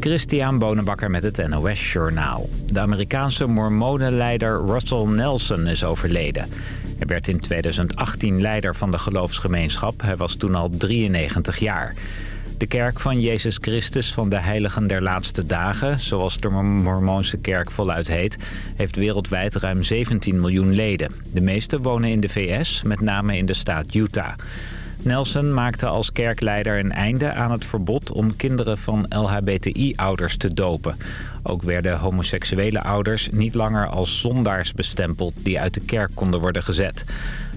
Christian Bonenbakker met het NOS Journaal. De Amerikaanse mormonenleider Russell Nelson is overleden. Hij werd in 2018 leider van de geloofsgemeenschap. Hij was toen al 93 jaar. De kerk van Jezus Christus van de Heiligen der Laatste Dagen... zoals de Mormoonse kerk voluit heet... heeft wereldwijd ruim 17 miljoen leden. De meeste wonen in de VS, met name in de staat Utah. Nelson maakte als kerkleider een einde aan het verbod om kinderen van LHBTI-ouders te dopen. Ook werden homoseksuele ouders niet langer als zondaars bestempeld die uit de kerk konden worden gezet.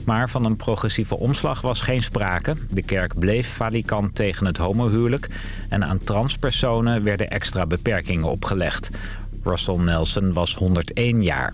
Maar van een progressieve omslag was geen sprake. De kerk bleef falikant tegen het homohuwelijk en aan transpersonen werden extra beperkingen opgelegd. Russell Nelson was 101 jaar.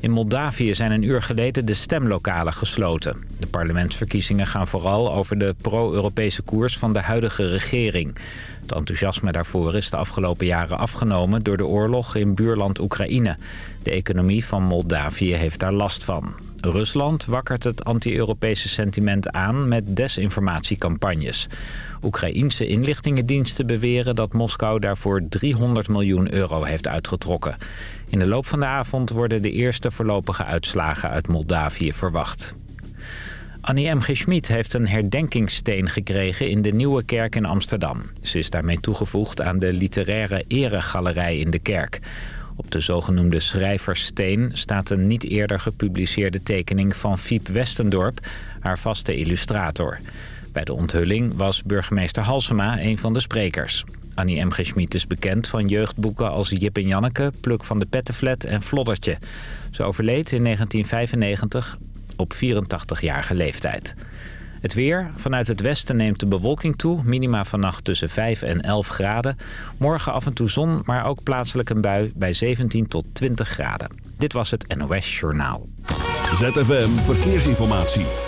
In Moldavië zijn een uur geleden de stemlokalen gesloten. De parlementsverkiezingen gaan vooral over de pro-Europese koers van de huidige regering. Het enthousiasme daarvoor is de afgelopen jaren afgenomen door de oorlog in buurland Oekraïne. De economie van Moldavië heeft daar last van. Rusland wakkert het anti-Europese sentiment aan met desinformatiecampagnes. Oekraïense inlichtingendiensten beweren dat Moskou daarvoor 300 miljoen euro heeft uitgetrokken. In de loop van de avond worden de eerste voorlopige uitslagen uit Moldavië verwacht. Annie M. G. Schmid heeft een herdenkingssteen gekregen in de Nieuwe Kerk in Amsterdam. Ze is daarmee toegevoegd aan de literaire eregalerij in de kerk. Op de zogenoemde schrijversteen staat een niet eerder gepubliceerde tekening van Fiep Westendorp, haar vaste illustrator. Bij de onthulling was burgemeester Halsema een van de sprekers. Annie M. G. Is bekend van jeugdboeken als Jip en Janneke, Pluk van de Pettenflat en Floddertje. Ze overleed in 1995 op 84-jarige leeftijd. Het weer. Vanuit het westen neemt de bewolking toe. Minima vannacht tussen 5 en 11 graden. Morgen af en toe zon, maar ook plaatselijk een bui bij 17 tot 20 graden. Dit was het NOS Journaal. ZFM Verkeersinformatie.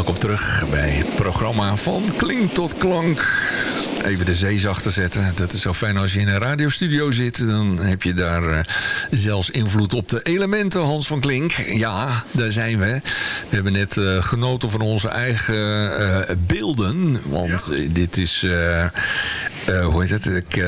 Welkom terug bij het programma Van Klink tot Klank even de zee zachter zetten. Dat is zo fijn als je in een radiostudio zit. Dan heb je daar uh, zelfs invloed op de elementen, Hans van Klink. Ja, daar zijn we. We hebben net uh, genoten van onze eigen uh, beelden. Want ja. dit is... hoe heet het? Ik...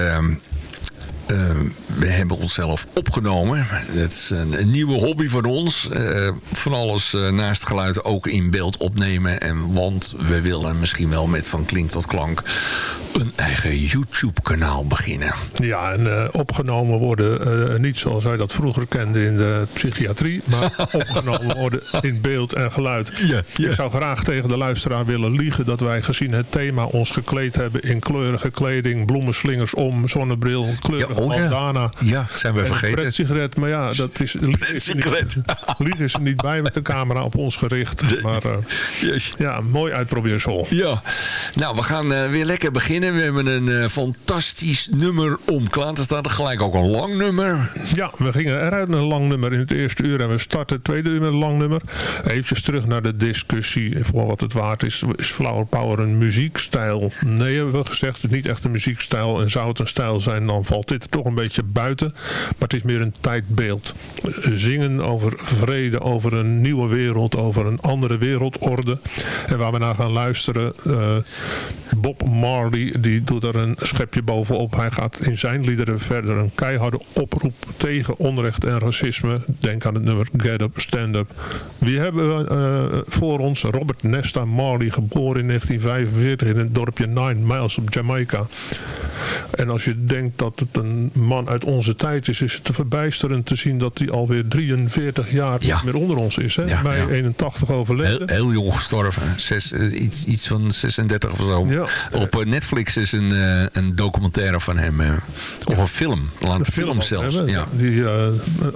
Uh, we hebben onszelf opgenomen. Dat is een, een nieuwe hobby van ons. Uh, van alles uh, naast geluid ook in beeld opnemen. En, want we willen misschien wel met Van Klink tot Klank een eigen YouTube-kanaal beginnen. Ja, en opgenomen worden niet zoals wij dat vroeger kenden in de psychiatrie. Maar opgenomen worden in beeld en geluid. Ja, ja. Ik zou graag tegen de luisteraar willen liegen dat wij gezien het thema ons gekleed hebben in kleurige kleding, bloemenslingers om, zonnebril, kleurige oh, bandana. Ja, zijn we en vergeten. Een sigaret, maar ja, dat is, niet, liegen is er niet bij met de camera op ons gericht. Maar uh, yes. ja, mooi uitprobeersel. Ja, nou we gaan uh, weer lekker beginnen. We hebben een uh, fantastisch nummer om klaar te staan. Gelijk ook een lang nummer. Ja, we gingen eruit een lang nummer in het eerste uur. En we starten het tweede uur met een lang nummer. Even terug naar de discussie. Voor wat het waard is. Is Flower Power een muziekstijl? Nee, hebben we gezegd. Het is niet echt een muziekstijl. En zou het een stijl zijn, dan valt dit toch een beetje buiten. Maar het is meer een tijdbeeld. Zingen over vrede, over een nieuwe wereld, over een andere wereldorde. En waar we naar gaan luisteren, uh, Bob Marley, die doet er een schepje bovenop. Hij gaat in zijn liederen verder een keiharde oproep tegen onrecht en racisme. Denk aan het nummer Get Up, Stand Up. Wie hebben we uh, voor ons? Robert Nesta Marley, geboren in 1945 in het dorpje Nine Miles op Jamaica. En als je denkt dat het een man uit onze tijd is, is het te verbijsterend te zien dat hij alweer 43 jaar Ja. niet meer onder ons is. Hè? Ja, ja. 81 overleden. Heel, heel jong gestorven. Zes, eh, iets, iets van 36 of zo. Op eh, Netflix is een, eh, een documentaire van hem. of een film. Laat een film, ook zelfs. Ja. Die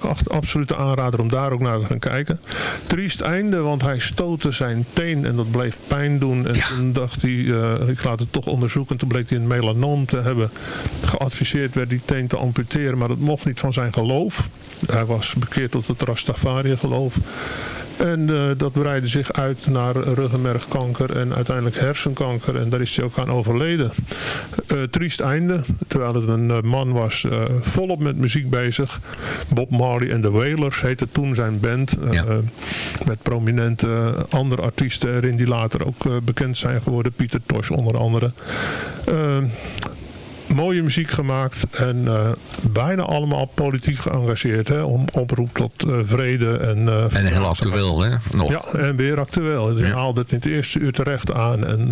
acht, absolute aanrader om daar ook naar te gaan kijken. Triest einde, want hij stootte zijn teen en dat bleef pijn doen. En toen dacht hij, ik laat het toch onderzoeken. Toen bleek hij een melanoom te hebben. Geadviseerd werd die teen te amputeren, maar dat mocht niet van zijn geloof. Hij was bekeerd tot het Rastafari geloof. En eh, dat breidde zich uit naar ruggenmergkanker en uiteindelijk hersenkanker. En daar is hij ook aan overleden. Eh, triest einde, terwijl het een eh, man was volop met muziek bezig. Bob Marley en de Wailers heette toen zijn band. Ja. met prominente andere artiesten erin die later ook bekend zijn geworden. Pieter Tosh onder andere. Mooie muziek gemaakt en eh, bijna allemaal politiek geëngageerd. Hè, om oproep tot eh, vrede en... eh, En heel actueel, hè? Nog. ja, en weer actueel. Je Ja. haalde het in het eerste uur terecht aan. En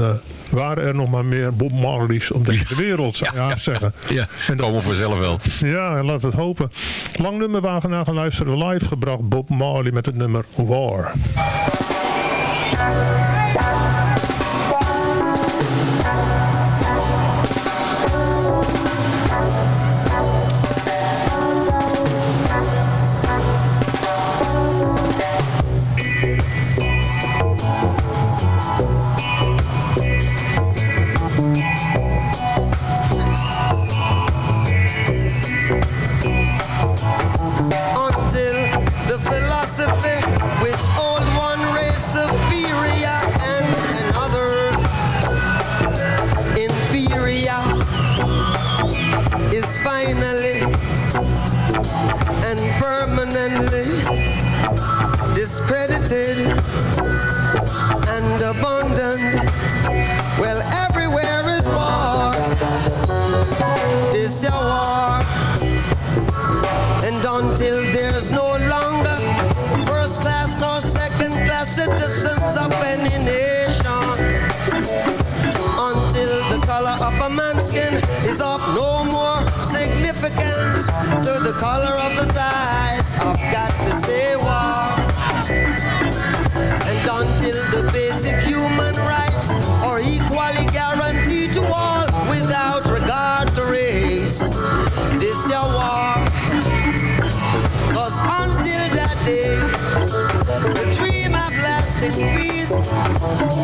waren er nog maar meer Bob Marley's om deze wereld, zou je Ja, ja, zeggen. Ja, En dat- komen we vanzelf wel. Ja, laten we het hopen. Lang nummer waar we naar gaan luisteren. Live gebracht Bob Marley met het nummer War.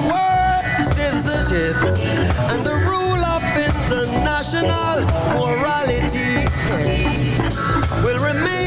World citizenship, and the rule of international morality eh, will remaining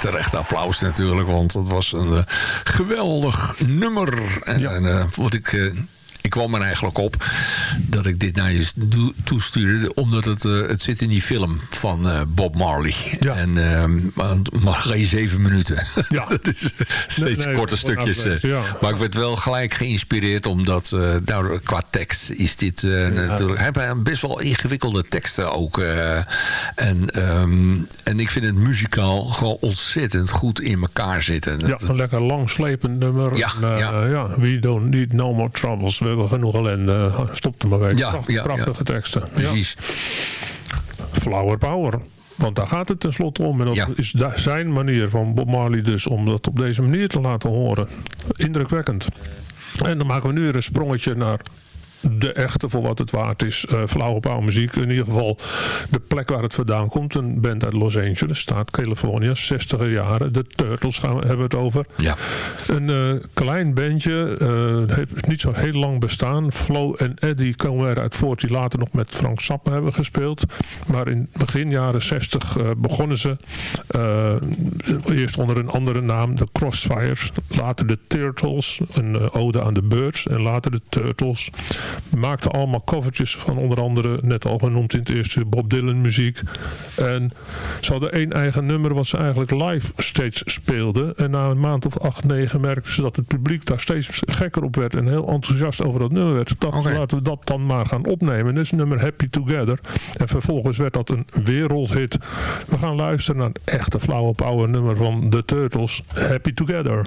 terecht applaus natuurlijk, want het was een uh, geweldig nummer. En, ja. en uh, wat ik uh, ik kwam er eigenlijk op dat ik dit naar je toestuurde. Omdat het, uh, het zit in die film van uh, Bob Marley. Ja. En uh, maar geen zeven minuten. Ja. dat is steeds nee, korte stukjes. Ja. Maar ik werd wel gelijk geïnspireerd. Omdat nou, qua tekst is dit natuurlijk... Hebben best wel ingewikkelde teksten ook. en, um, en ik vind het muzikaal gewoon ontzettend goed in elkaar zitten. Ja, een lekker langslepend nummer. Ja, en, ja. ja. We don't need no more troubles. We hebben genoeg ellende. Stop er maar mee. Ja, ja, prachtige teksten. Precies. Flower power. Want daar gaat het tenslotte om. En dat is zijn manier van Bob Marley dus om dat op deze manier te laten horen. Indrukwekkend. En dan maken we nu weer een sprongetje naar de echte voor wat het waard is. Uh, flauwe muziek. In ieder geval de plek waar het vandaan komt. Een band uit Los Angeles, staat California, 60er jaren. De Turtles gaan we, hebben we het over. Ja. Een uh, klein bandje, uh, heeft niet zo heel lang bestaan. Flo en Eddie komen eruit voort die later nog met Frank Zappa hebben gespeeld. Maar in begin jaren 60 begonnen ze eerst onder een andere naam, de Crossfires. Later de Turtles, een ode aan de Birds. En later de Turtles maakte allemaal covertjes van onder andere, net al genoemd in het eerste, Bob Dylan muziek. En ze hadden één eigen nummer wat ze eigenlijk live steeds speelden. En na een maand of acht, negen merkten ze dat het publiek daar steeds gekker op werd en heel enthousiast over dat nummer werd. Ze dachten, okay. laten we dat dan maar gaan opnemen. Dit is nummer Happy Together. En vervolgens werd dat een wereldhit. We gaan luisteren naar het echte flauwe power nummer van The Turtles, Happy Together.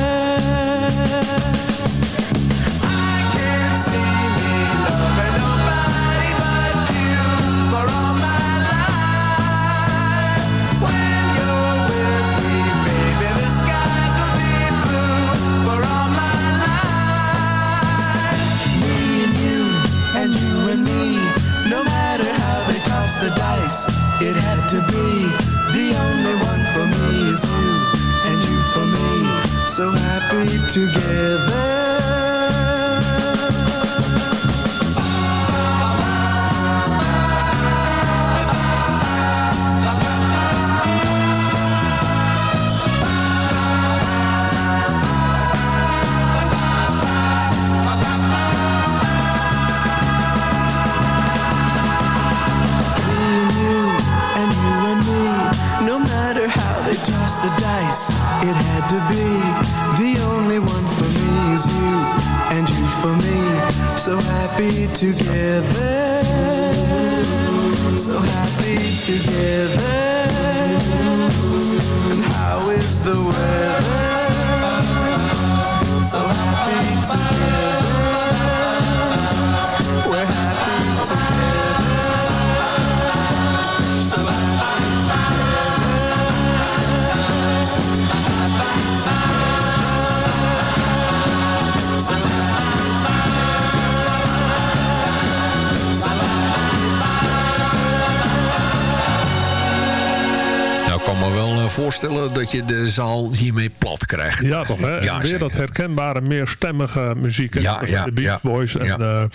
Dat je de zaal hiermee plat krijgt. Ja, toch hè? Ja, weer zeker. dat herkenbare, meerstemmige muziek. Ja, ja, de Beach Boys. En ja.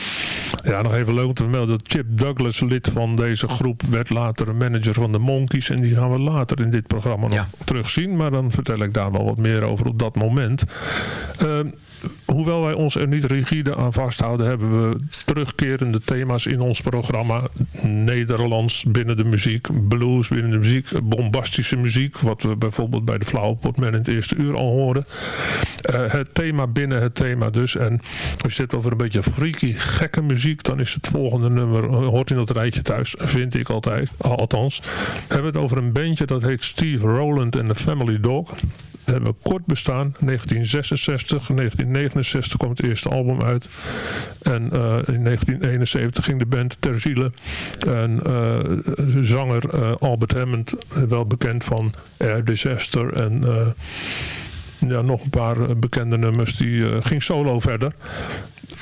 ja. nog even leuk om te vermelden dat Chip Douglas, lid van deze groep, werd later een manager van de Monkeys. En die gaan we later in dit programma nog terugzien. Maar dan vertel ik daar wel wat meer over op dat moment. Ehm, hoewel wij ons er niet rigide aan vasthouden, hebben we terugkerende thema's in ons programma. Nederlands binnen de muziek, blues binnen de muziek, bombastische muziek. Wat we bijvoorbeeld bij de Flauwpotman in het eerste uur al hoorden. Eh, het thema binnen het thema dus. En als je het over een beetje freaky, gekke muziek, dan is het volgende nummer, hoort in dat rijtje thuis, vind ik altijd. Althans, we hebben het over een bandje dat heet Steve Rowland and the Family Dog hebben kort bestaan. 1966, 1969 kwam het eerste album uit. En eh, in 1971 ging de band ter ziele. En eh, zanger eh, Albert Hammond, wel bekend van Air Disaster en... ja, nog een paar eh, bekende nummers. Die eh, ging solo verder.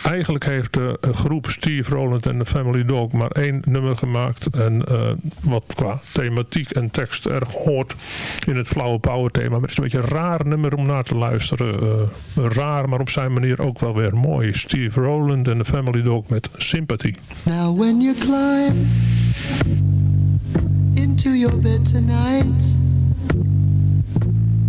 Eigenlijk heeft de eh, groep Steve Rowland en de Family Dog maar één nummer gemaakt. En wat qua thematiek en tekst erg hoort in het flauwe power thema. Maar het is een beetje een raar nummer om naar te luisteren. Raar, maar op zijn manier ook wel weer mooi. Steve Rowland en de Family Dog met Sympathy. Now when you climb into your bed tonight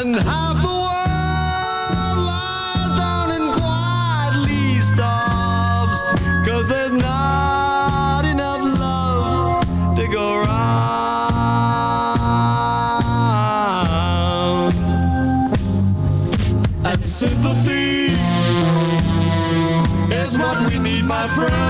And half the world lies down and quietly starves, cause there's not enough love to go round. And sympathy is is what we need, my friend.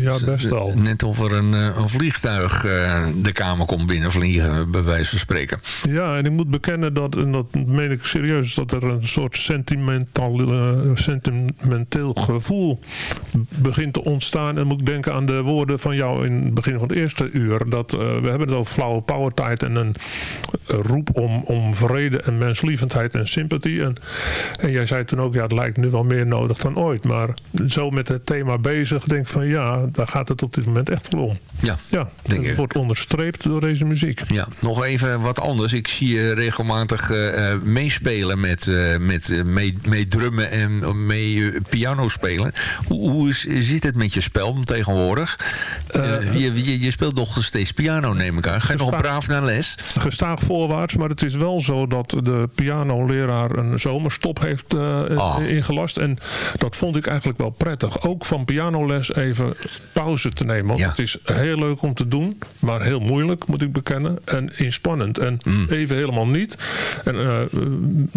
Ja, best wel. Net of er een, eh, een vliegtuig eh, de kamer komt binnenvliegen, bij wijze van spreken. Ja, en ik moet bekennen dat, en dat meen ik serieus, dat er een soort sentimental, eh, sentimenteel gevoel begint te ontstaan. En moet ik denken aan de woorden van jou in het begin van het eerste uur. Dat, eh, we hebben het over flauwe power tijd en een roep om, om vrede en menslievendheid en sympathie. En, en jij zei toen ook, ja, het lijkt nu wel meer nodig dan ooit. Maar zo met het thema bezig, denk ik van ja, daar gaat het op dit moment echt voor om. Ja, Ja, denk het wordt onderstreept door deze muziek. Ja, nog even wat anders. Ik zie je regelmatig eh, eh, meespelen met, eh, met mee, mee drummen en mee piano spelen. Hoe, hoe is, zit het met je spel tegenwoordig? Je, je, je speelt nog steeds piano, neem ik aan. Ga je nog braaf naar les? gestaag voorwaarts. Maar het is wel zo dat de pianoleraar een zomerstop heeft eh, Ah. ingelast. En dat vond ik eigenlijk wel prettig. Ook van pianoles even pauze te nemen. Want Ja. het is heel leuk om te doen. Maar heel moeilijk, moet ik bekennen. En inspannend. En Mm. even helemaal niet. En eh,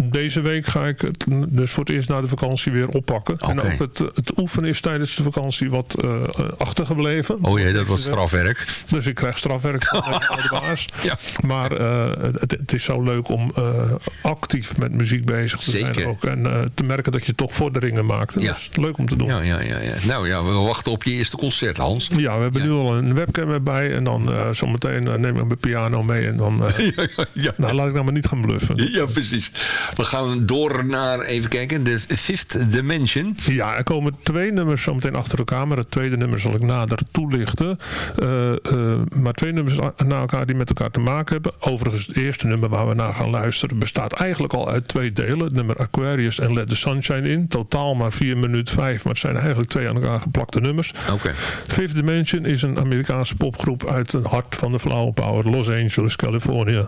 deze week ga ik het dus voor het eerst na de vakantie weer oppakken. En ook het, het oefenen is tijdens de vakantie wat eh, achtergebleven. Oh jee, dat was strafwerk. Dus ik krijg strafwerk van de baas. Ja. Maar eh, het, het is zo leuk om eh, actief met muziek bezig te Zeker. zijn ook. En eh, te merken dat je toch vorderingen maakt. Ja. Dat is leuk om te doen. Ja, ja, ja, ja. Nou ja, we wachten op je eerste concert, Hans. Ja, we hebben Ja. nu al een webcam erbij. En dan eh, zometeen neem ik mijn piano mee. En dan, nou, laat ik nou maar niet gaan bluffen. Ja, precies. We gaan door naar, even kijken, de Fifth Dimension. Ja, er komen twee nummers zo meteen achter elkaar. Maar het tweede nummer zal ik nader toelichten. Maar twee nummers na elkaar die met elkaar te maken hebben. Overigens, het eerste nummer waar we naar gaan luisteren... bestaat eigenlijk al uit twee delen. Het nummer Aquarius en Let the Sunshine In. Totaal maar 4 minuten 5. Maar het zijn eigenlijk twee aan elkaar geplakte nummers. Oké. Fifth Dimension is een Amerikaanse popgroep uit het hart van de Flower Power, Los Angeles, Californië.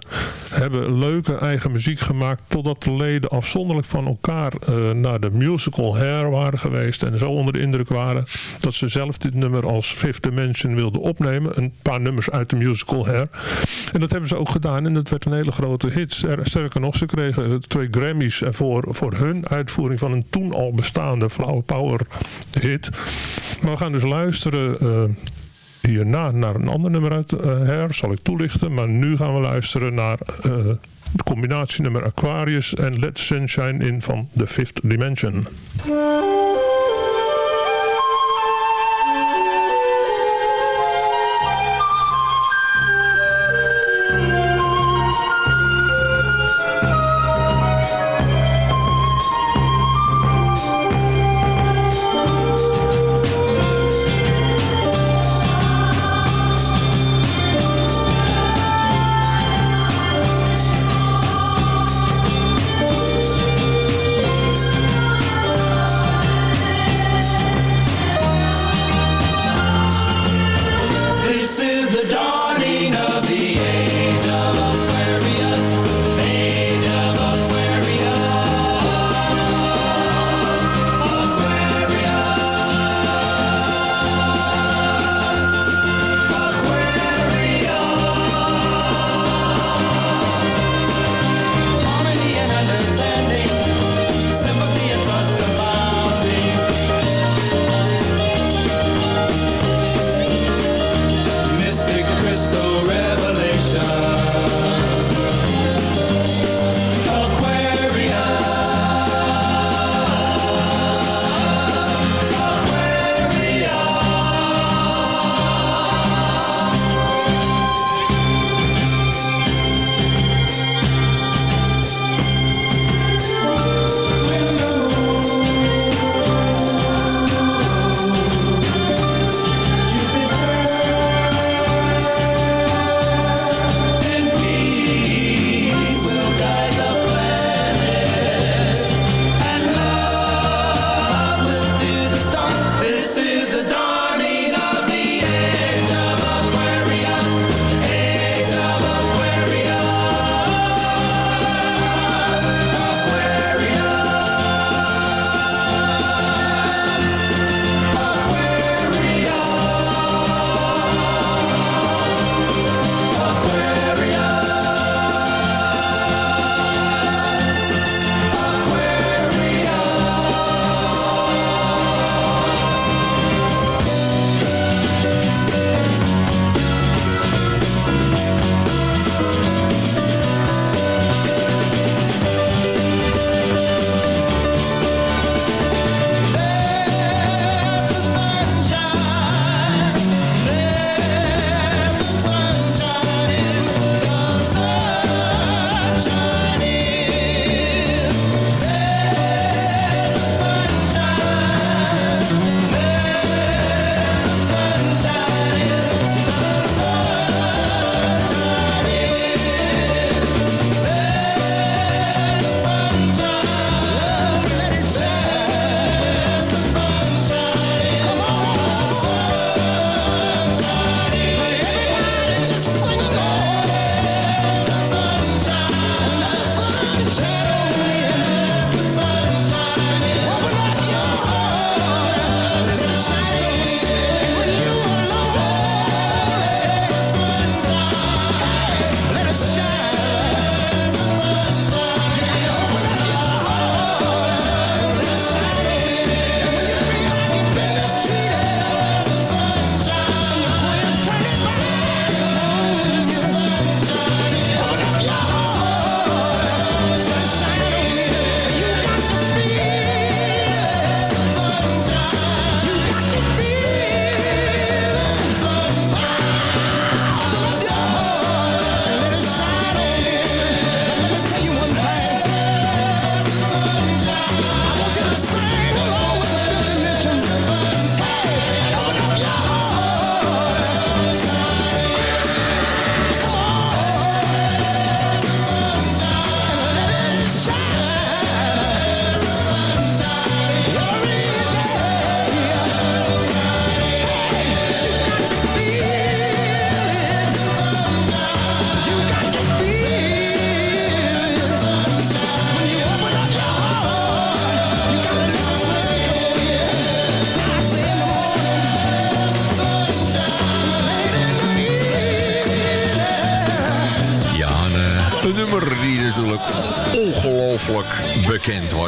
Hebben leuke eigen muziek gemaakt totdat de leden afzonderlijk van elkaar eh, naar de musical Hair waren geweest en zo onder de indruk waren dat ze zelf dit nummer als Fifth Dimension wilden opnemen. Een paar nummers uit de musical Hair. En dat hebben ze ook gedaan en dat werd een hele grote hit. Ster- Sterker nog, ze kregen twee Grammys voor, voor hun uitvoering van een toen al bestaande Flower Power hit. Maar we gaan dus luisteren eh, hierna naar een ander nummer uit eh Hair, zal ik toelichten. Maar nu gaan we luisteren naar eh de combinatienummer Aquarius en Let Sunshine In van The Fifth Dimension.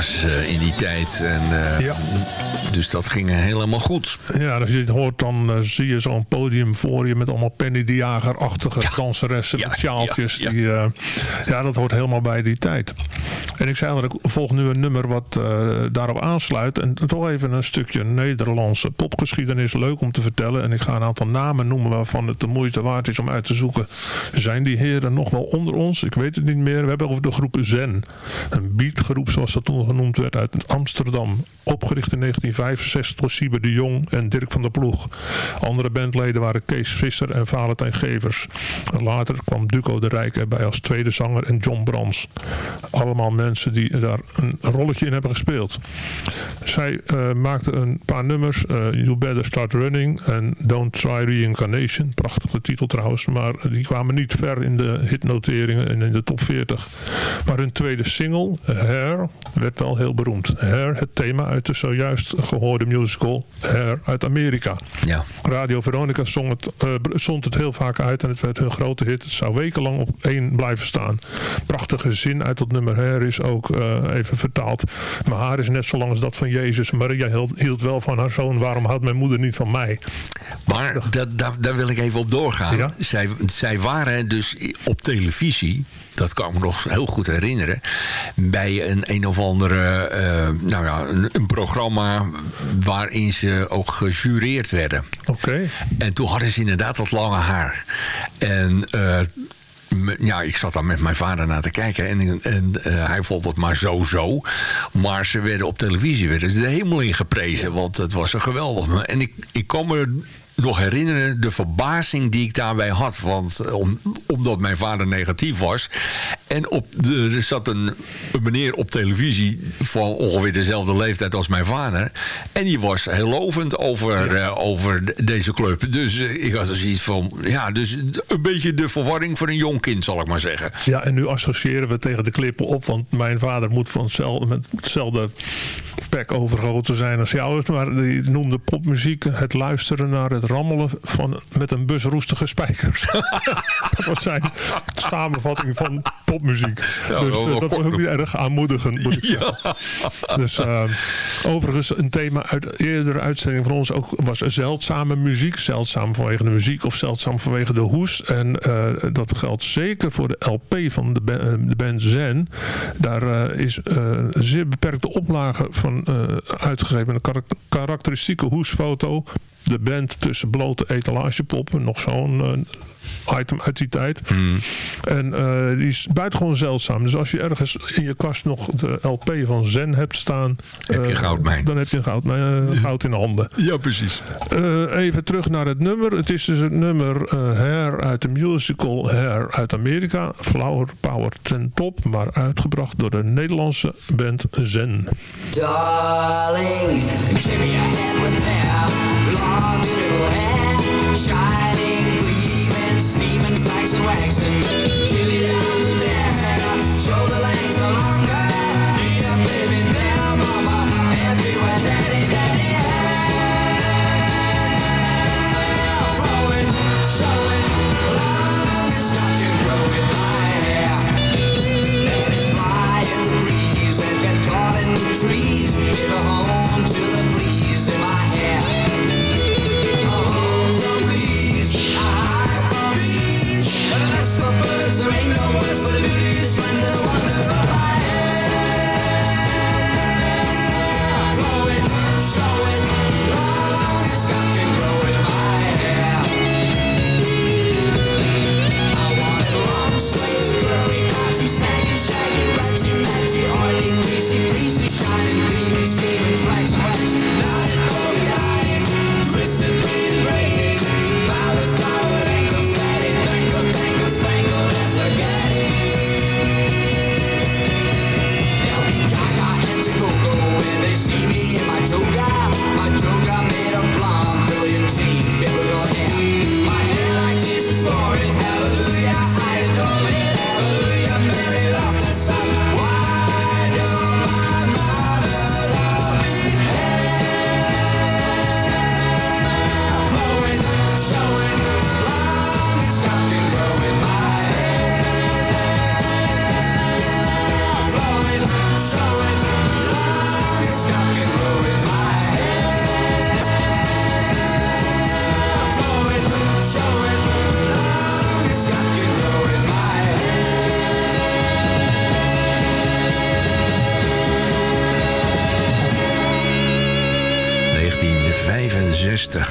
Was eh, in die tijd. En, eh, Ja. Dus dat ging helemaal goed. Ja, als je het hoort, dan eh, zie je zo'n podium voor je met allemaal Penny de Jager-achtige danseressen met sjaaltjes. Die, ja, dat hoort helemaal bij die tijd. En ik zei al, ik volg nu een nummer wat eh, daarop aansluit. En toch even een stukje Nederlandse popgeschiedenis. Leuk om te vertellen. En ik ga een aantal namen noemen waarvan het de moeite waard is om uit te zoeken. Zijn die heren nog wel onder ons? Ik weet het niet meer. We hebben over de groep Zen. Een beatgroep zoals dat toen genoemd werd uit Amsterdam. Opgericht in 1965 door Sieber de Jong en Dirk van der Ploeg. Andere bandleden waren Kees Visser en Valentijn Gevers. Later kwam Duco de Rijk erbij als tweede zanger en John Brans. Allemaal mensen die daar een rolletje in hebben gespeeld. Zij eh, maakten een paar nummers. eh, you Better Start Running en Don't Try Reincarnation. Prachtige titel trouwens. Maar die kwamen niet ver in de hitnoteringen en in de top 40. Maar hun tweede single, Hair, werd wel heel beroemd. Hair, het thema uit de zojuist gehoorde musical Hair uit Amerika. Ja. Radio Veronica zong het, eh, zond het heel vaak uit en het werd hun grote hit. Het zou wekenlang op één blijven staan. Prachtige zin uit dat nummer Hair is ook eh, even vertaald. Mijn haar is net zo lang als dat van Jezus. Maria hield, hield wel van haar zoon. Waarom houdt mijn moeder niet van mij? Maar dat, daar, daar wil ik even op doorgaan. Ja. Zij, zij waren dus op televisie, dat kan ik me nog heel goed herinneren, bij een een of andere, eh, nou ja, een, een programma waarin ze ook gejureerd werden. Oké. En toen hadden ze inderdaad dat lange haar. En eh, ja, ik zat daar met mijn vader naar te kijken. En, en eh, hij vond het maar zo-zo. Maar ze werden op televisie werden ze de hemel in geprezen. Want het was een geweldig. En ik, ik kan me nog herinneren de verbazing die ik daarbij had. Want eh, om, omdat mijn vader negatief was. En op de, er zat een, een meneer op televisie van ongeveer dezelfde leeftijd als mijn vader. En die was heel lovend over, eh, over de- deze club. Dus eh, ik had er zoiets van, ja, dus een beetje de verwarring voor een jong kind, zal ik maar zeggen. Ja, en nu associëren we tegen de klippen op. Want mijn vader moet van hetzelfde, met hetzelfde pek overgoten zijn als jou. Maar die noemde popmuziek het luisteren naar het rammelen van, met een bus roestige spijkers. dat was zijn samenvatting van popmuziek. Ja, dus eh, dat was ook niet erg aanmoedigend, moet ik zeggen. Dus eh, overigens een thema uit eerdere uitzending van ons ook was zeldzame muziek. Zeldzaam vanwege de muziek of zeldzaam vanwege de hoes. En eh, dat geldt zeker voor de LP van de, de band Zen. Daar is een zeer beperkte oplage van uitgegeven. Een karak- karakteristieke hoesfoto. De band tussen blote etalagepoppen. Nog zo'n eh, item uit die tijd. En eh, die is buitengewoon zeldzaam. Dus als je ergens in je kast nog de LP van Zen hebt staan... Heb je eh, goudmijn. Dan heb je een goud, eh, goud in handen. Ja, precies. Eh, even terug naar het nummer. Het is dus het nummer eh, Hair uit de musical Hair uit Amerika. Flower Power ten top, maar uitgebracht door de Nederlandse band Zen. Darling, give me a hand with hair, long beautiful hair, shining, steaming, flaxen, waxing. Give me down to there, shoulder length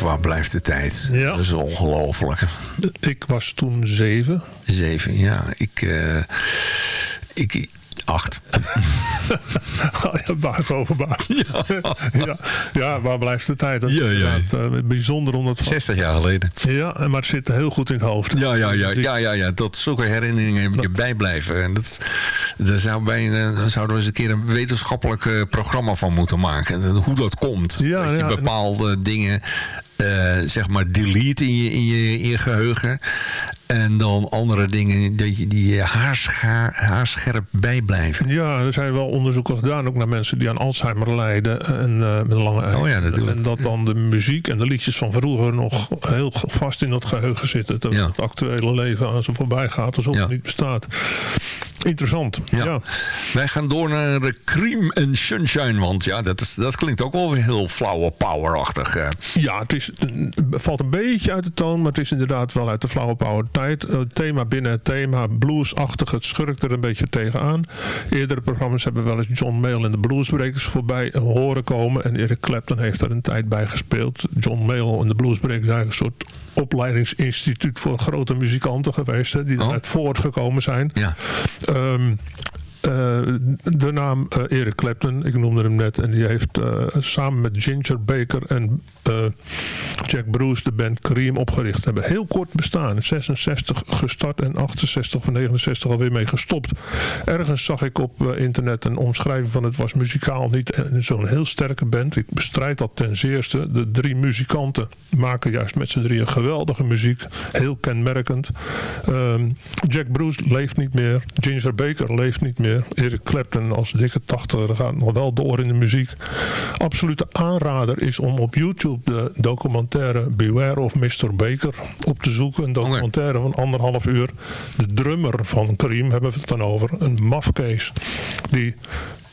waar blijft de tijd? Ja. Dat is ongelooflijk. Ik was toen zeven. Zeven, ja. Ik, eh, ik, acht. Oh ja, baas over. Ja. ja. waar blijft de tijd? Dat Ja, ja. eh, bijzonder om dat... 60 jaar geleden. Ja, maar het zit heel goed in het hoofd. Ja, ja, ja, Dus ja, ja, ja. Dat zulke herinneringen je bijblijven. En dat, daar zou bijna, daar zouden we eens een keer een wetenschappelijk eh, programma van moeten maken. En Hoe dat komt. Ja, dat je bepaalde dingen eh, zeg maar delete in je, in, je, in je geheugen. En dan andere dingen die je haarscha- haarscherp bijblijven. Ja, er zijn wel onderzoeken gedaan, ook naar mensen die aan Alzheimer lijden en eh, met een lange ei. Oh ja, natuurlijk. En dat dan de muziek en de liedjes van vroeger nog heel vast in dat geheugen zitten. Terwijl Ja. het actuele leven aan ze voorbij gaat, alsof Ja. het niet bestaat. Interessant. Ja. Ja. Wij gaan door naar de Cream and Sunshine. Want ja, dat, is, dat klinkt ook wel weer heel flauwe powerachtig. eh. Ja, het, is, het valt een beetje uit de toon, maar het is inderdaad wel uit de flauwe power tijd. Eh, Het thema binnen het thema, bluesachtig, het schurkt er een beetje tegenaan. Eerdere programma's hebben wel eens John Mayall en de Bluesbreakers voorbij horen komen. En Eric Clapton heeft er een tijd bij gespeeld. John Mayall en de Bluesbreakers zijn een soort opleidingsinstituut voor grote muzikanten geweest, hè, die Oh. eruit voortgekomen zijn. Ja. Ehm, eh, de naam eh, Eric Clapton, ik noemde hem net, en die heeft eh, samen met Ginger Baker en eh, Jack Bruce de band Cream opgericht. Hebben heel kort bestaan, in 66 gestart en 68 of 69 alweer mee gestopt. Ergens zag ik op eh, internet een omschrijving van het was muzikaal niet eh, zo'n heel sterke band. Ik bestrijd dat ten zeerste. De drie muzikanten maken juist met z'n drieën geweldige muziek, heel kenmerkend. Ehm, Jack Bruce leeft niet meer, Ginger Baker leeft niet meer. Eric Clapton als dikke 80 gaat nog wel door in de muziek. Absolute aanrader is om op YouTube de documentaire Beware of Mr. Baker op te zoeken. Een documentaire van anderhalf uur. De drummer van Cream hebben we het dan over. Een mafkees die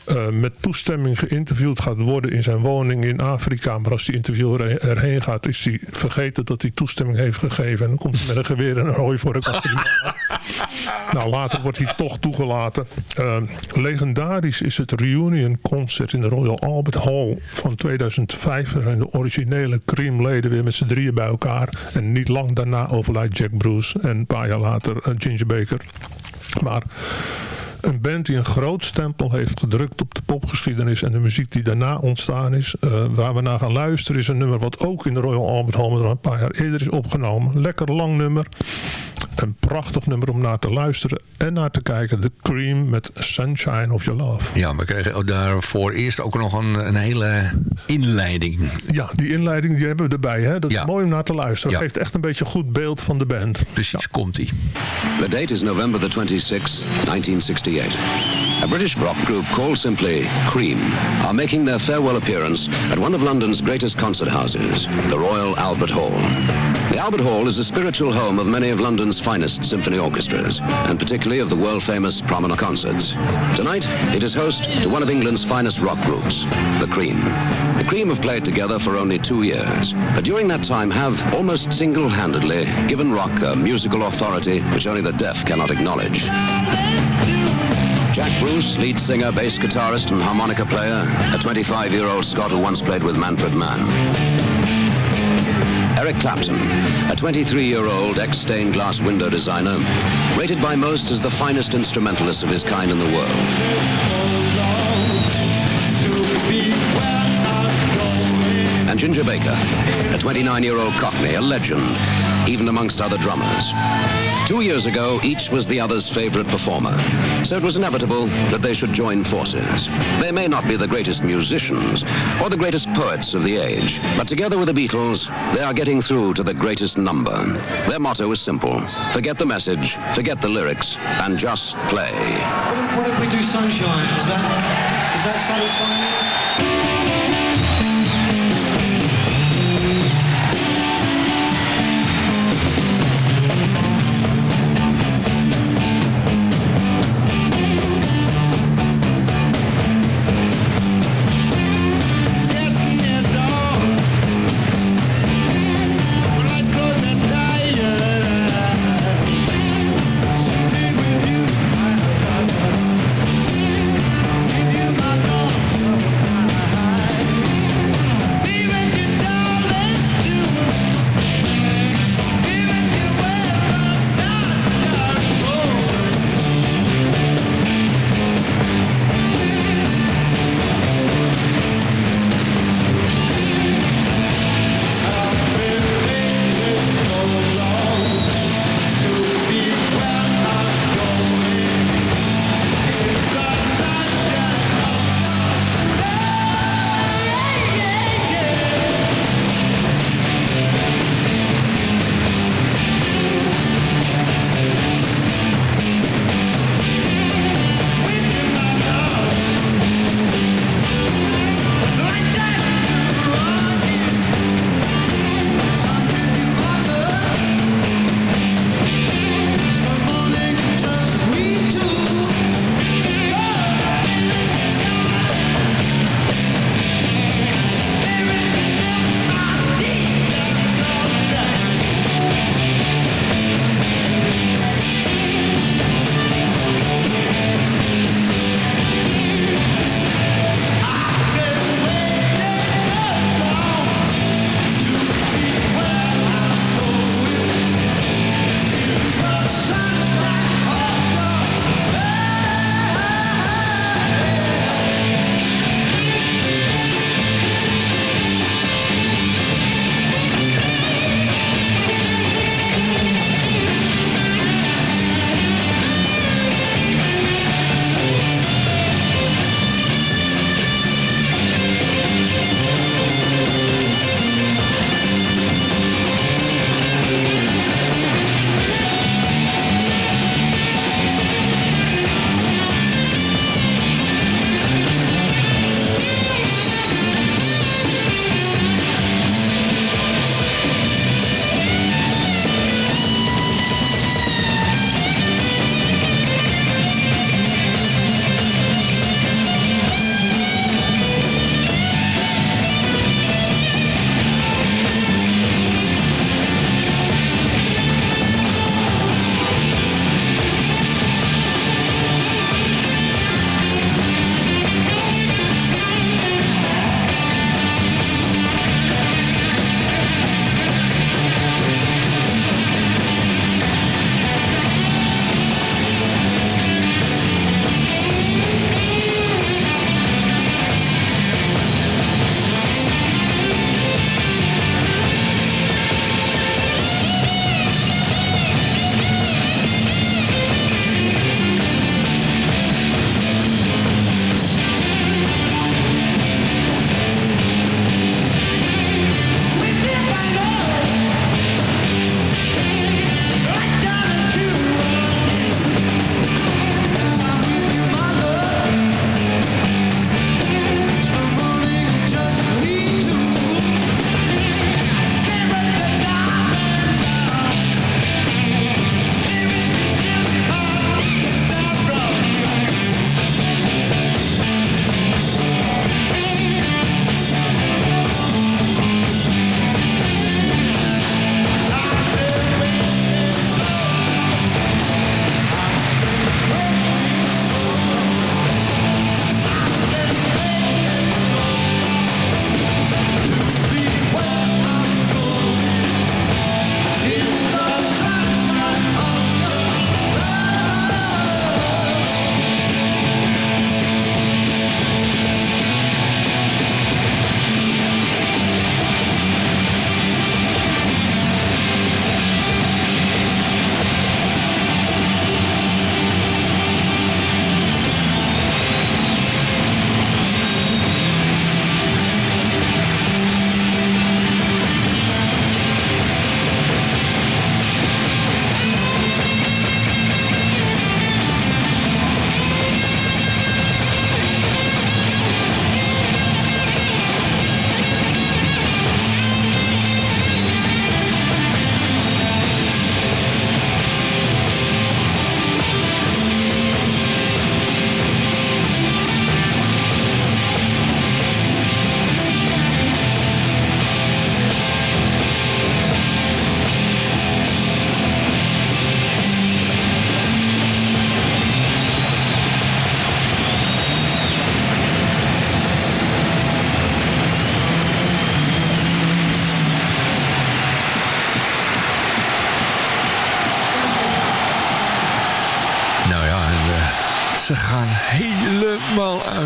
eh, met toestemming geïnterviewd gaat worden in zijn woning in Afrika. Maar als die interviewer er- erheen gaat, is hij vergeten dat hij toestemming heeft gegeven. En dan komt hij met een geweer en een hooi voor de achter aan. Nou, later wordt hij toch toegelaten. Eh, legendarisch is het reunion concert in de Royal Albert Hall van 2005. Er zijn de originele Cream-leden weer met z'n drieën bij elkaar. En niet lang daarna overlijdt Jack Bruce en een paar jaar later eh, Ginger Baker. Maar een band die een groot stempel heeft gedrukt op de popgeschiedenis en de muziek die daarna ontstaan is. eh, waar we naar gaan luisteren is een nummer wat ook in de Royal Albert Hall een paar jaar eerder is opgenomen. Lekker lang nummer. Een prachtig nummer om naar te luisteren en naar te kijken. The Cream met Sunshine of Your Love. Ja, we kregen daarvoor eerst ook nog een, een hele inleiding. Ja, die inleiding die hebben we erbij. Hè? Dat Ja. is mooi om naar te luisteren. Ja. Geeft echt een beetje een goed beeld van de band. Precies, komt-ie. The date is November the 26th, 1968. A British rock group called simply Cream are making their farewell appearance at one of London's greatest concert houses, the Royal Albert Hall. The Albert Hall is the spiritual home of many of London's finest symphony orchestras, and particularly of the world-famous promenade concerts. Tonight, it is host to one of England's finest rock groups, the Cream. The Cream have played together for only two years, but during that time have almost single-handedly given rock a musical authority which only the deaf cannot acknowledge. Jack Bruce, lead singer, bass guitarist, and harmonica player, a 25-year-old Scot who once played with Manfred Mann. Eric Clapton, a 23-year-old ex-stained glass window designer, rated by most as the finest instrumentalist of his kind in the world. And Ginger Baker, a 29-year-old Cockney, a legend, even amongst other drummers. Two years ago, each was the other's favorite performer, so it was inevitable that they should join forces. They may not be the greatest musicians or the greatest poets of the age, but together with the Beatles, they are getting through to the greatest number. Their motto is simple forget the message, forget the lyrics, and just play. What if we do sunshine? Is that is that satisfying?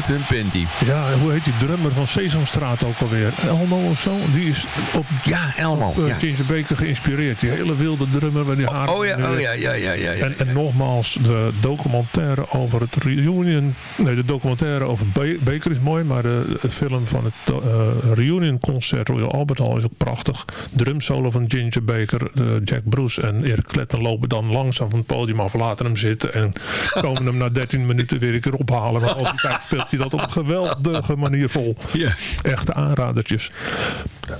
Uit hun. Ja, hoe heet die drummer van Sesamstraat ook alweer? Elmo of zo? Die is op, Ja, Elmo. op eh, ja. Ginger Baker geïnspireerd. Die hele wilde drummer met die haren. Oh ja, oh ja, ja, ja, ja. ja. En, en nogmaals, de documentaire over het reunion... Nee, de documentaire over Ba- Baker is mooi... maar de, de film van het eh, reunion concert Royal Albert Hall is ook prachtig. Drumsolo van Ginger Baker, Jack Bruce en Eric Clapton lopen dan langzaam van het podium af... laten hem zitten en komen hem na 13 minuten weer een keer ophalen. Maar al die tijd speelt hij dat op een geweldige manier vol. Ja. Echte aanradertjes.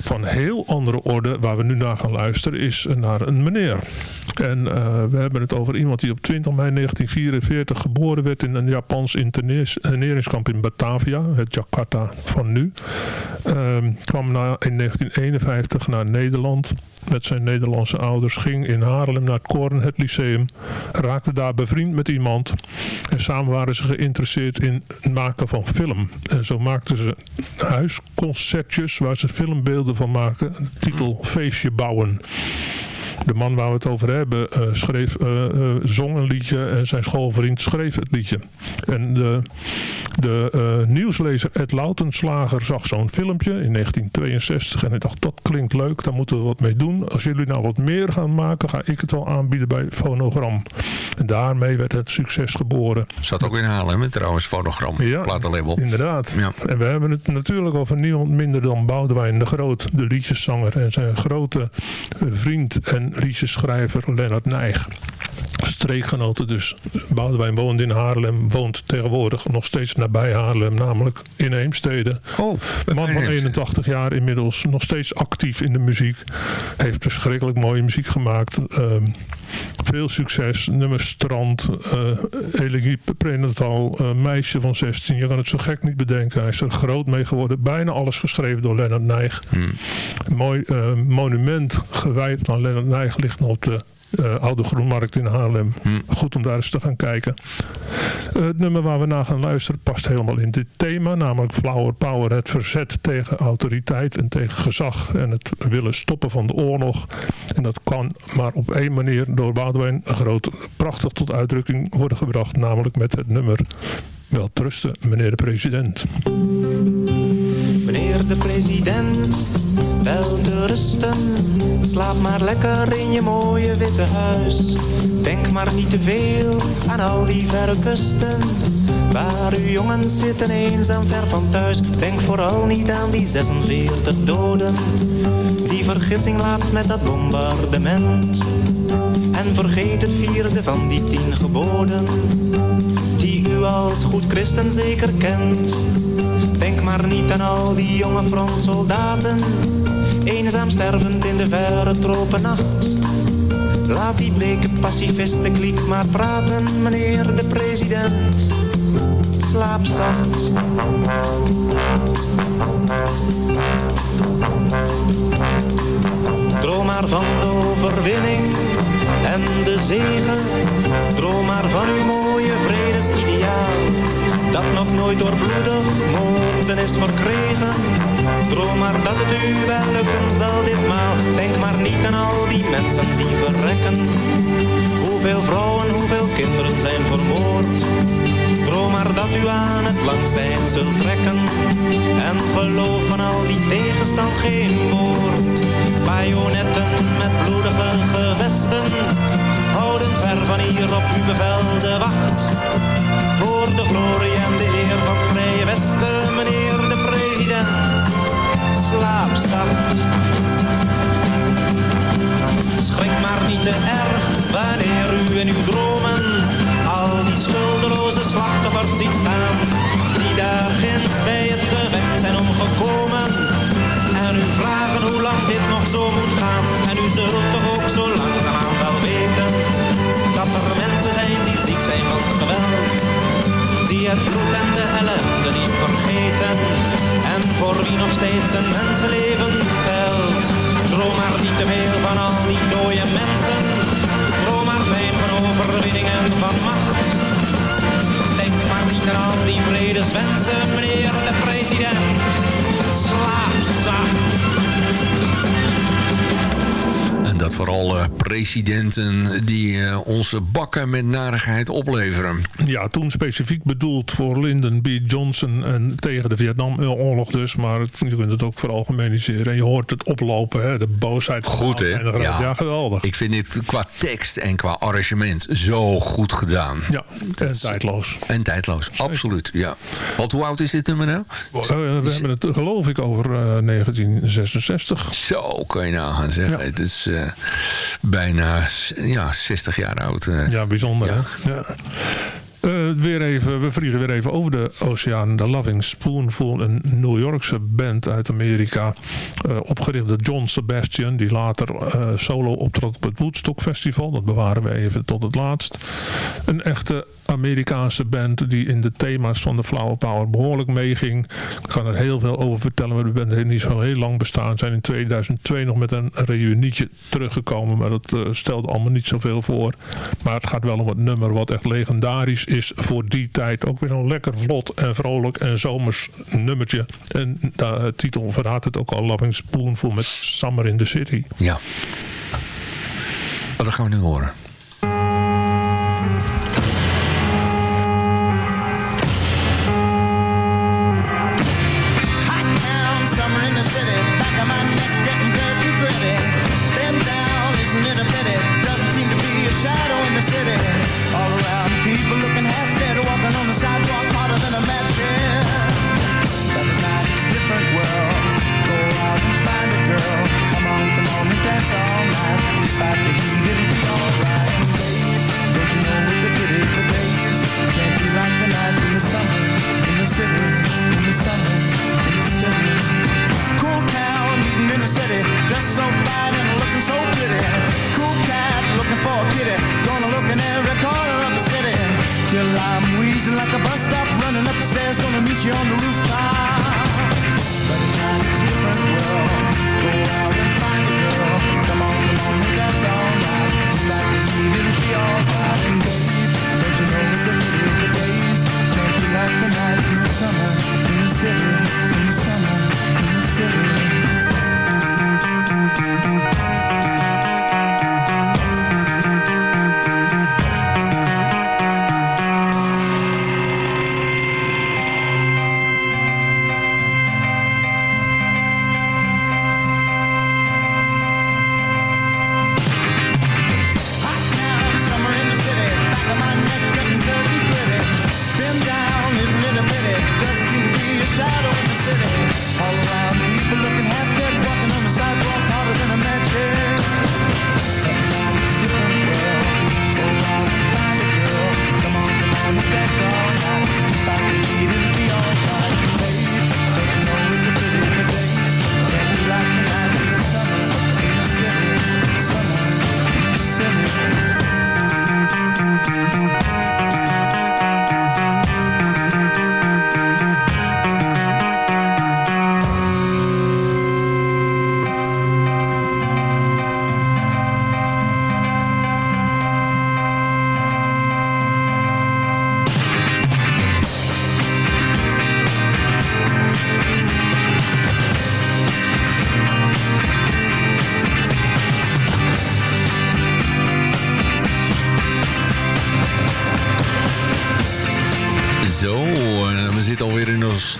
Van heel andere orde, waar we nu naar gaan luisteren, is naar een meneer. En eh, we hebben het over iemand die op 20 mei 1944 geboren werd in een Japans interneringskamp in Batavia, het Jakarta van nu. Ehm, kwam na, in 1951 naar Nederland met zijn Nederlandse ouders, ging in Haarlem naar het Koren, het lyceum, raakte daar bevriend met iemand en samen waren ze geïnteresseerd in het maken van film. En zo maakten ze huisconcertjes waar ze filmbeelden van maken, titel Feestje bouwen. De man waar we het over hebben eh, schreef, eh, eh, zong een liedje en zijn schoolvriend schreef het liedje. En de, de nieuwslezer Ed Lautenslager zag zo'n filmpje in 1962 en hij dacht dat klinkt leuk, daar moeten we wat mee doen. Als jullie nou wat meer gaan maken, ga ik het wel aanbieden bij Phonogram. En daarmee werd het succes geboren. Zat ook in Haarlem, trouwens, fonogram, platenlabel. Inderdaad. Ja. En we hebben het natuurlijk over niemand minder dan Boudewijn de Groot, de liedjeszanger en zijn grote vriend en liedjesschrijver Lennart Nijg. Streekgenoten dus. Boudewijn woont in Haarlem, woont tegenwoordig nog steeds nabij Haarlem, namelijk in Heemstede. Oh, man van Heemstede. 81 jaar inmiddels, nog steeds actief in de muziek. Heeft verschrikkelijk mooie muziek gemaakt. Ehm, veel succes. Nummer Strand, uh, Elegie Prenatal, eh, Meisje van 16. Je kan het zo gek niet bedenken. Hij is er groot mee geworden. Bijna alles geschreven door Lennart Nijg. Hmm. Mooi eh, monument gewijd aan Lennart Nijg ligt nog op de eh, Oude Groenmarkt in Haarlem. Hmm. Goed om daar eens te gaan kijken. Eh, het nummer waar we naar gaan luisteren past helemaal in dit thema. Namelijk Flower Power. Het verzet tegen autoriteit en tegen gezag. En het willen stoppen van de oorlog. En dat kan maar op één manier door Boudewijn Groot prachtig tot uitdrukking worden gebracht. Namelijk met het nummer Wel trusten, meneer de president. Meneer de president, wel te rusten. Slaap maar lekker in je mooie witte huis. Denk maar niet te veel aan al die verre kusten. Waar uw jongens zitten eenzaam ver van thuis. Denk vooral niet aan die 46 doden. Die vergissing laatst met dat bombardement. En vergeet het vierde van die tien geboden. Die u als goed christen zeker kent. Denk maar niet aan al die jonge frontsoldaten, eenzaam stervend in de verre tropennacht. Laat die bleke pacifisten kliek maar praten, meneer de president. Slaap. Droom maar van de overwinning en de zegen. Droom maar van uw mooie vredesideaal. Dat nog nooit door bloedig moorden is verkregen. Droom maar dat het u wel lukken zal ditmaal. Denk maar niet aan al die mensen die verrekken. Hoeveel vrouwen, hoeveel kinderen zijn vermoord. Droom maar dat u aan het langste zult trekken. En geloof van al die tegenstand geen woord. Bajonetten met bloedige gevesten. Houden ver van hier op uw bevel de wacht. Voor de glorie en de eer van het Vrije Westen, meneer de president. Slaap zacht. Schrik maar niet te erg wanneer u in uw dromen al die schuldeloze slachtoffers ziet staan. Die daar ginds bij het gevecht zijn omgekomen. En u vragen hoe lang dit nog zo moet gaan. En u zult toch ook zo langzaamaan wel weten. Dat er mensen zijn die ziek zijn van geweld. Die het bloed en de ellende niet vergeten. En voor wie nog steeds een mensenleven telt. Droom maar niet te veel van al die dode mensen. Vooral eh, presidenten die eh, onze bakken met narigheid opleveren. Ja, toen specifiek bedoeld voor Lyndon B. Johnson en tegen de Vietnamoorlog dus. Maar het, je kunt het ook veralgemeniseren. En je hoort het oplopen, hè, de boosheid. Goed, hè? Ja. geweldig. Ik vind dit qua tekst en qua arrangement zo goed gedaan. Ja, en tijdloos. En tijdloos, absoluut. Ja. Wat, hoe oud is dit nummer nou? Eh, we hebben het geloof ik over eh, 1966. Zo kan je nagaan zeggen. Het is bijna ja, 60 jaar oud. eh. Ja, bijzonder? Ja. Eh, weer even, we vliegen weer even over de oceaan. De Loving Spoonful, een New Yorkse band uit Amerika. eh, opgericht door John Sebastian, die later eh, solo optrad op het Woodstock Festival. Dat bewaren we even tot het laatst. Een echte Amerikaanse band die in de thema's van de Flower Power behoorlijk meeging. Ik ga er heel veel over vertellen, maar de band heeft niet zo heel lang bestaan. Zijn in 2002 nog met een reunietje teruggekomen, maar dat stelde allemaal niet zoveel voor. Maar het gaat wel om het nummer wat echt legendarisch is voor die tijd. Ook weer zo'n lekker vlot en vrolijk en zomers nummertje. En de titel verraadt het ook al, Loving Spoonful met Summer in the City. Ja. Dat gaan we nu horen.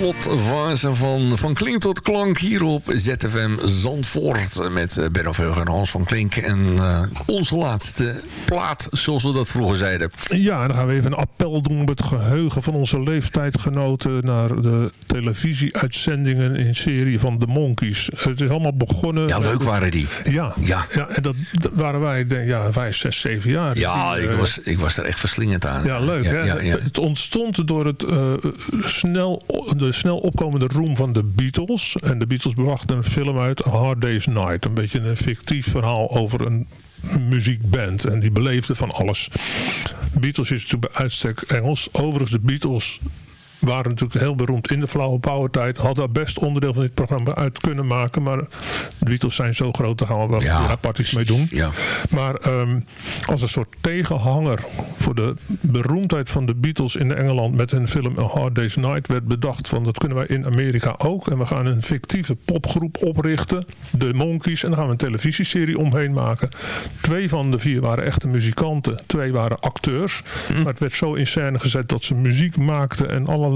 Slotfase van, van Klink tot Klank hier op ZFM Zandvoort. Met eh, Benno Veugen en Hans van Klink. En eh, onze laatste plaat, zoals we dat vroeger zeiden. Ja, en dan gaan we even een appel doen op het geheugen van onze leeftijdgenoten naar de televisieuitzendingen in serie van The Monkeys. Het is allemaal begonnen... Ja, leuk waren die. Ja, Ja. ja en dat, dat waren wij, denk, ja, vijf, zes, zeven jaar. Ja, ik eh, was, ik was er echt verslingend aan. Ja, leuk. hè? Ja, ja. Het ontstond door het, snel, de snel opkomende roem van de Beatles. En de Beatles brachten een film uit, Hard Day's Night. Een beetje een fictief verhaal over een muziekband. En die beleefde van alles. Beatles is natuurlijk bij uitstek Engels. Overigens, de Beatles waren natuurlijk heel beroemd in de flauwe power tijd. Hadden daar best onderdeel van dit programma uit kunnen maken. Maar de Beatles zijn zo groot, daar gaan we wel Ja. apart iets mee doen. Ja. Maar ehm, als een soort tegenhanger voor de beroemdheid van de Beatles in Engeland met hun film A Hard Day's Night werd bedacht van dat kunnen wij in Amerika ook. En we gaan een fictieve popgroep oprichten, de Monkeys. En daar gaan we een televisieserie omheen maken. Twee van de vier waren echte muzikanten, twee waren acteurs. Maar het werd zo in scène gezet dat ze muziek maakten en allerlei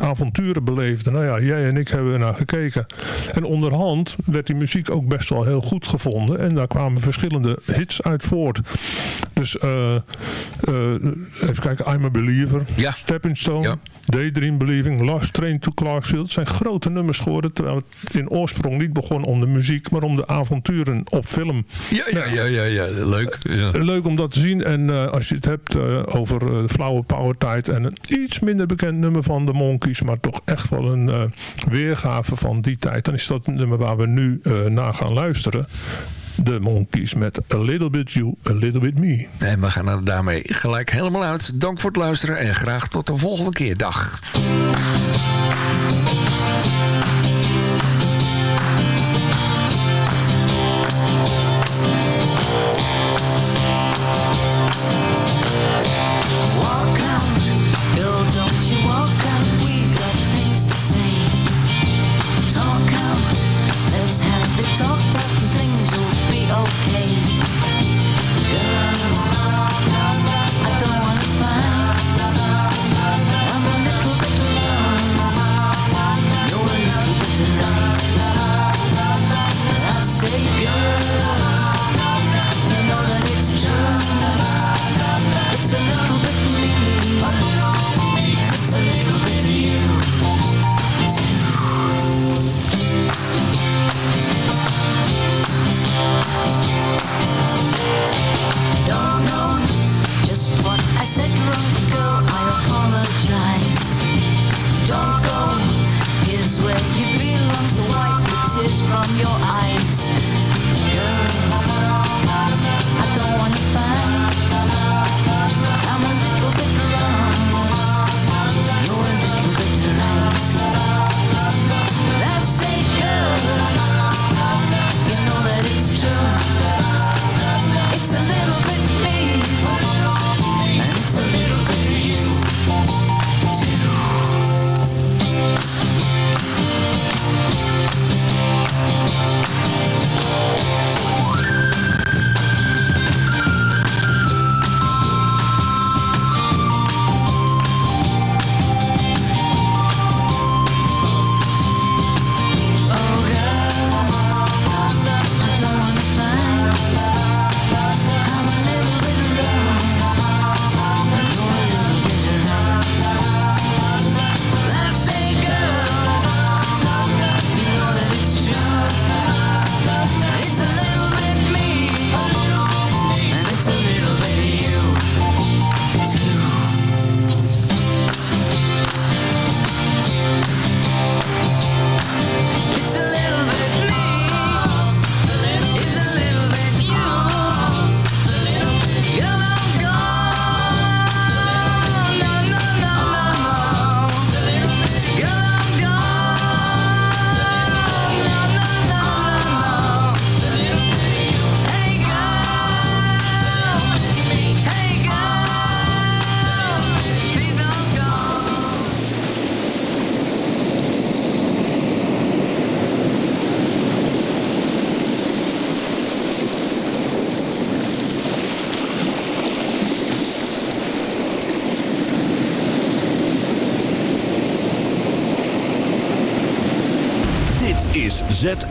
avonturen beleefden. Nou ja, jij en ik hebben er naar gekeken. En onderhand werd die muziek ook best wel heel goed gevonden. En daar kwamen verschillende hits uit voort. Dus eh, eh, even kijken, I'm a Believer, Ja. Stepping Stone, Ja. Daydream Believing, Last Train to Clarksville. Het zijn grote nummers geworden. Terwijl het in oorsprong niet begon om de muziek, maar om de avonturen op film. Ja, ja, ja, ja, ja. leuk. Ja. Leuk om dat te zien. En eh, als je het hebt over flauwe power tijd en een iets minder bekend nummer van de Monkeys, maar toch echt wel een eh, weergave van die tijd, dan is dat het nummer waar we nu eh, naar gaan luisteren. De Monkeys met A Little Bit You, A Little Bit Me. En we gaan er daarmee gelijk helemaal uit. Dank voor het luisteren en graag tot de volgende keer. Dag.